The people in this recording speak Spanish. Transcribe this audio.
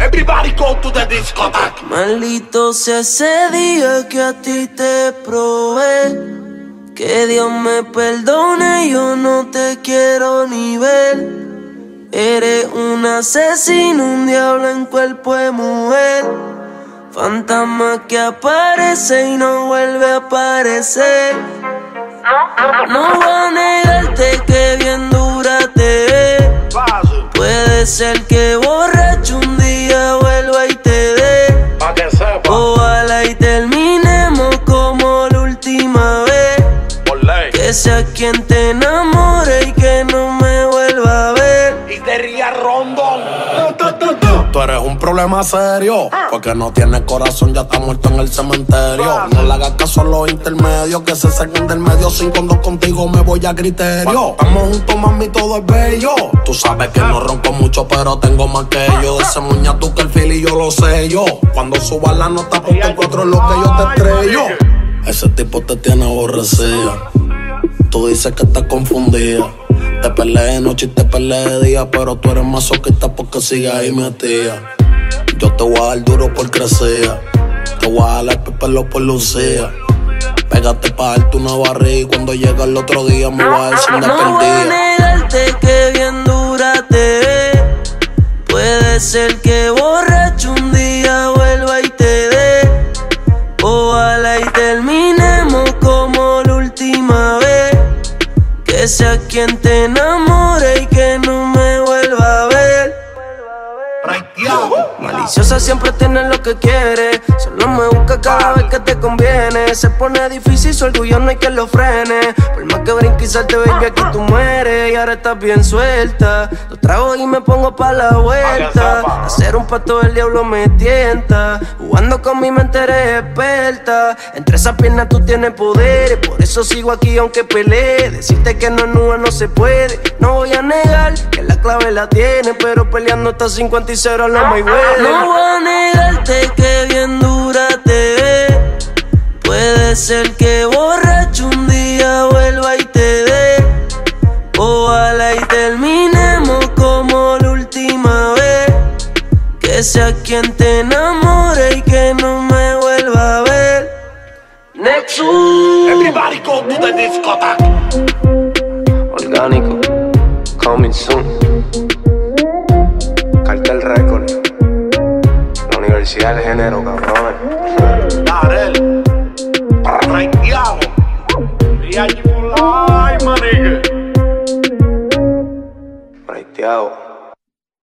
Everybody go to the discotheque. Maldito sea ese día que a ti te probé. Que Dios me perdone, yo no te quiero ni ver. Eres un asesino, un diablo en cuerpo de mujer. Fantasma que aparece y no vuelve a aparecer. No voy a negarte que bien dura te ve. Puede ser que borracho un día vuelva y te dé. Pa' que sepa, Ojalá y terminemos como la última vez. por ley. Que sea quien te enamore y que no me vuelva a ver. Y te ría rondón. Tú eres un problema serio, porque no tienes corazón, ya está muerto en el cementerio. No le hagas caso a los intermedios, que se saquen del medio. Sin cuando contigo me voy a criterio. Estamos juntos, mami, todo es bello. Tú sabes que no ronco mucho, pero tengo más que yo. Ese muña tú que el fil y yo lo sé yo. Cuando suba la nota, cuatro es lo que yo te estrello. Ese tipo te tiene aborrecida. Tú dices que estás confundida. Te peleé de noche y te peleé de día, pero tú eres masoquista porque sigues ahí metida. Yo te voy a dar duro por crecer. Te voy a jalar el pelo por lucía. Pégate pa' darte una barriga y cuando llega el otro día me voy a decir una No voy a negarte que bien dura te ve. Puede ser que borracho un día vuelva y te dé. Ojalá y terminemos como la última vez. Que sea quien te Maliciosa siempre tiene lo que quiere. Solo me busca cada vez que te conviene. Se pone difícil, su orgullo no hay que lo frene. Por más que brinque y salte, baby, aquí tú mueres. Y ahora estás bien suelta. Lo trago y me pongo pa' la vuelta. Hacer un pato del diablo me tienta. Jugando con mi mente eres experta. Entre esas piernas tú tienes poder. Por eso sigo aquí aunque pelee. Decirte que no es nua no se puede. No voy a negar clave la tiene. Pero peleando hasta 50 y 0 no me No voy a negarte que bien dura te ve. Puede ser que borracho un día vuelva y te dé. Ojalá y terminemos como la última vez. Que sea quien te enamore y que no me vuelva a ver. Nexus. Everybody go to the discotheque. Orgánico, coming soon. Cartel Record. La Universidad del Género, cabrones. Darel. Raiteado. Y allí por la ay, manique. Praiteado.